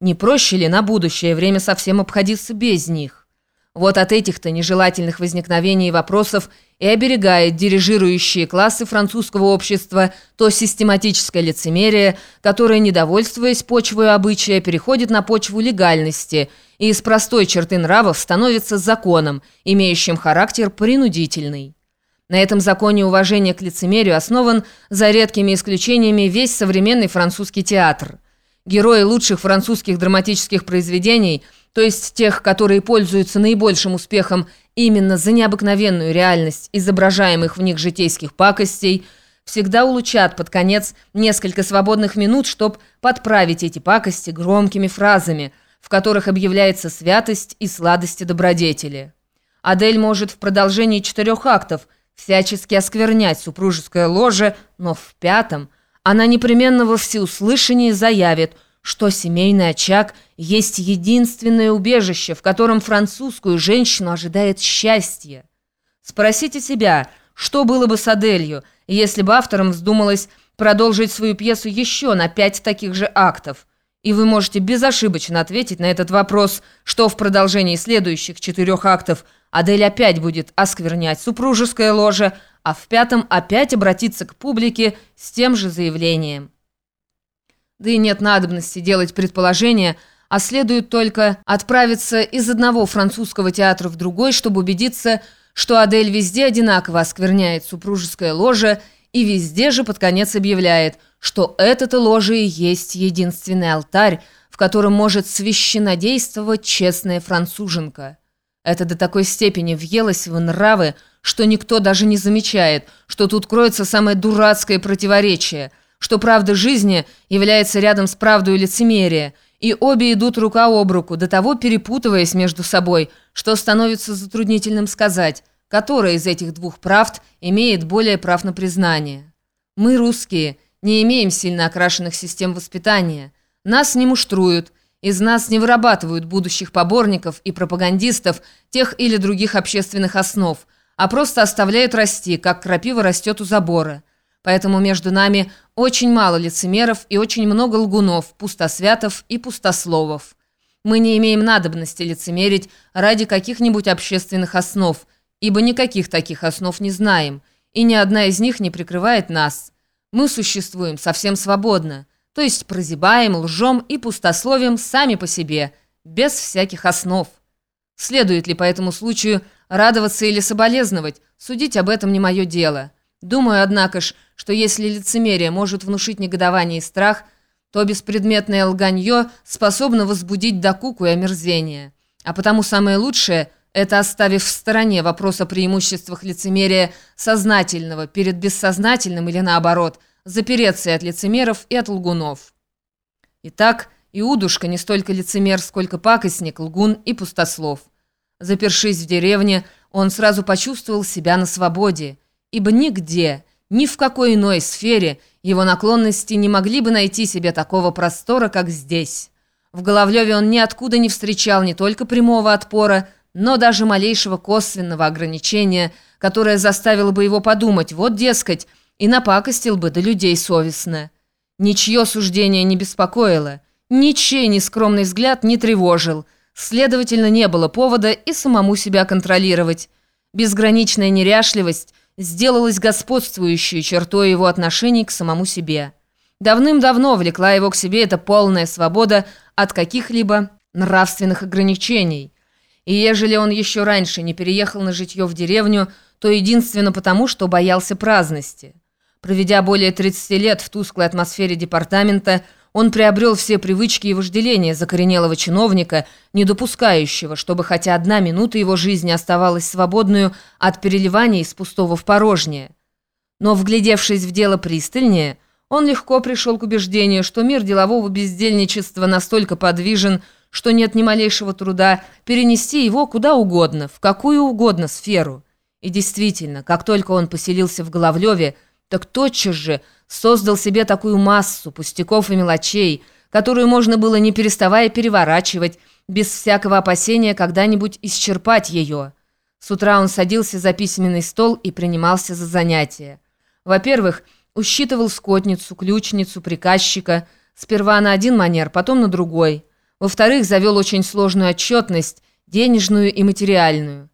Не проще ли на будущее время совсем обходиться без них? Вот от этих-то нежелательных возникновений вопросов и оберегает дирижирующие классы французского общества то систематическое лицемерие, которое, недовольствуясь почвой обычая, переходит на почву легальности и из простой черты нравов становится законом, имеющим характер принудительный. На этом законе уважения к лицемерию основан, за редкими исключениями, весь современный французский театр – Герои лучших французских драматических произведений, то есть тех, которые пользуются наибольшим успехом именно за необыкновенную реальность изображаемых в них житейских пакостей, всегда улучат под конец несколько свободных минут, чтобы подправить эти пакости громкими фразами, в которых объявляется святость и сладости добродетели. Адель может в продолжении четырех актов всячески осквернять супружеское ложе, но в пятом – она непременно во всеуслышание заявит, что семейный очаг есть единственное убежище, в котором французскую женщину ожидает счастье. Спросите себя, что было бы с Аделью, если бы авторам вздумалось продолжить свою пьесу еще на пять таких же актов. И вы можете безошибочно ответить на этот вопрос, что в продолжении следующих четырех актов Адель опять будет осквернять супружеское ложе, а в пятом опять обратиться к публике с тем же заявлением. Да и нет надобности делать предположения, а следует только отправиться из одного французского театра в другой, чтобы убедиться, что Адель везде одинаково оскверняет супружеское ложе и везде же под конец объявляет, что это-то ложе и есть единственный алтарь, в котором может священнодействовать честная француженка. Это до такой степени въелось в нравы, что никто даже не замечает, что тут кроется самое дурацкое противоречие, что правда жизни является рядом с правдой лицемерия, и обе идут рука об руку, до того перепутываясь между собой, что становится затруднительным сказать, которая из этих двух правд имеет более прав на признание. Мы, русские, не имеем сильно окрашенных систем воспитания. Нас не муштруют, из нас не вырабатывают будущих поборников и пропагандистов тех или других общественных основ, а просто оставляют расти, как крапива растет у забора. Поэтому между нами очень мало лицемеров и очень много лгунов, пустосвятов и пустословов. Мы не имеем надобности лицемерить ради каких-нибудь общественных основ, ибо никаких таких основ не знаем, и ни одна из них не прикрывает нас. Мы существуем совсем свободно то есть прозябаем, лжем и пустословием сами по себе, без всяких основ. Следует ли по этому случаю радоваться или соболезновать, судить об этом не мое дело. Думаю, однако ж, что если лицемерие может внушить негодование и страх, то беспредметное лганье способно возбудить докуку и омерзение. А потому самое лучшее – это оставив в стороне вопрос о преимуществах лицемерия сознательного перед бессознательным или наоборот – запереться и от лицемеров, и от лгунов. Итак, Иудушка не столько лицемер, сколько пакостник, лгун и пустослов. Запершись в деревне, он сразу почувствовал себя на свободе, ибо нигде, ни в какой иной сфере его наклонности не могли бы найти себе такого простора, как здесь. В Головлеве он ниоткуда не встречал не только прямого отпора, но даже малейшего косвенного ограничения, которое заставило бы его подумать, вот, дескать, и напакостил бы до людей совестно. Ничье суждение не беспокоило, ничей нескромный взгляд не тревожил, следовательно, не было повода и самому себя контролировать. Безграничная неряшливость сделалась господствующей чертой его отношений к самому себе. Давным-давно влекла его к себе эта полная свобода от каких-либо нравственных ограничений. И ежели он еще раньше не переехал на житье в деревню, то единственно потому, что боялся праздности. Проведя более 30 лет в тусклой атмосфере департамента, он приобрел все привычки и вожделения закоренелого чиновника, не допускающего, чтобы хотя одна минута его жизни оставалась свободную от переливания из пустого в порожнее. Но, вглядевшись в дело пристальнее, он легко пришел к убеждению, что мир делового бездельничества настолько подвижен, что нет ни малейшего труда перенести его куда угодно, в какую угодно сферу. И действительно, как только он поселился в Головлеве, так тотчас же создал себе такую массу пустяков и мелочей, которую можно было не переставая переворачивать, без всякого опасения когда-нибудь исчерпать ее. С утра он садился за письменный стол и принимался за занятия. Во-первых, усчитывал скотницу, ключницу, приказчика, сперва на один манер, потом на другой. Во-вторых, завел очень сложную отчетность, денежную и материальную.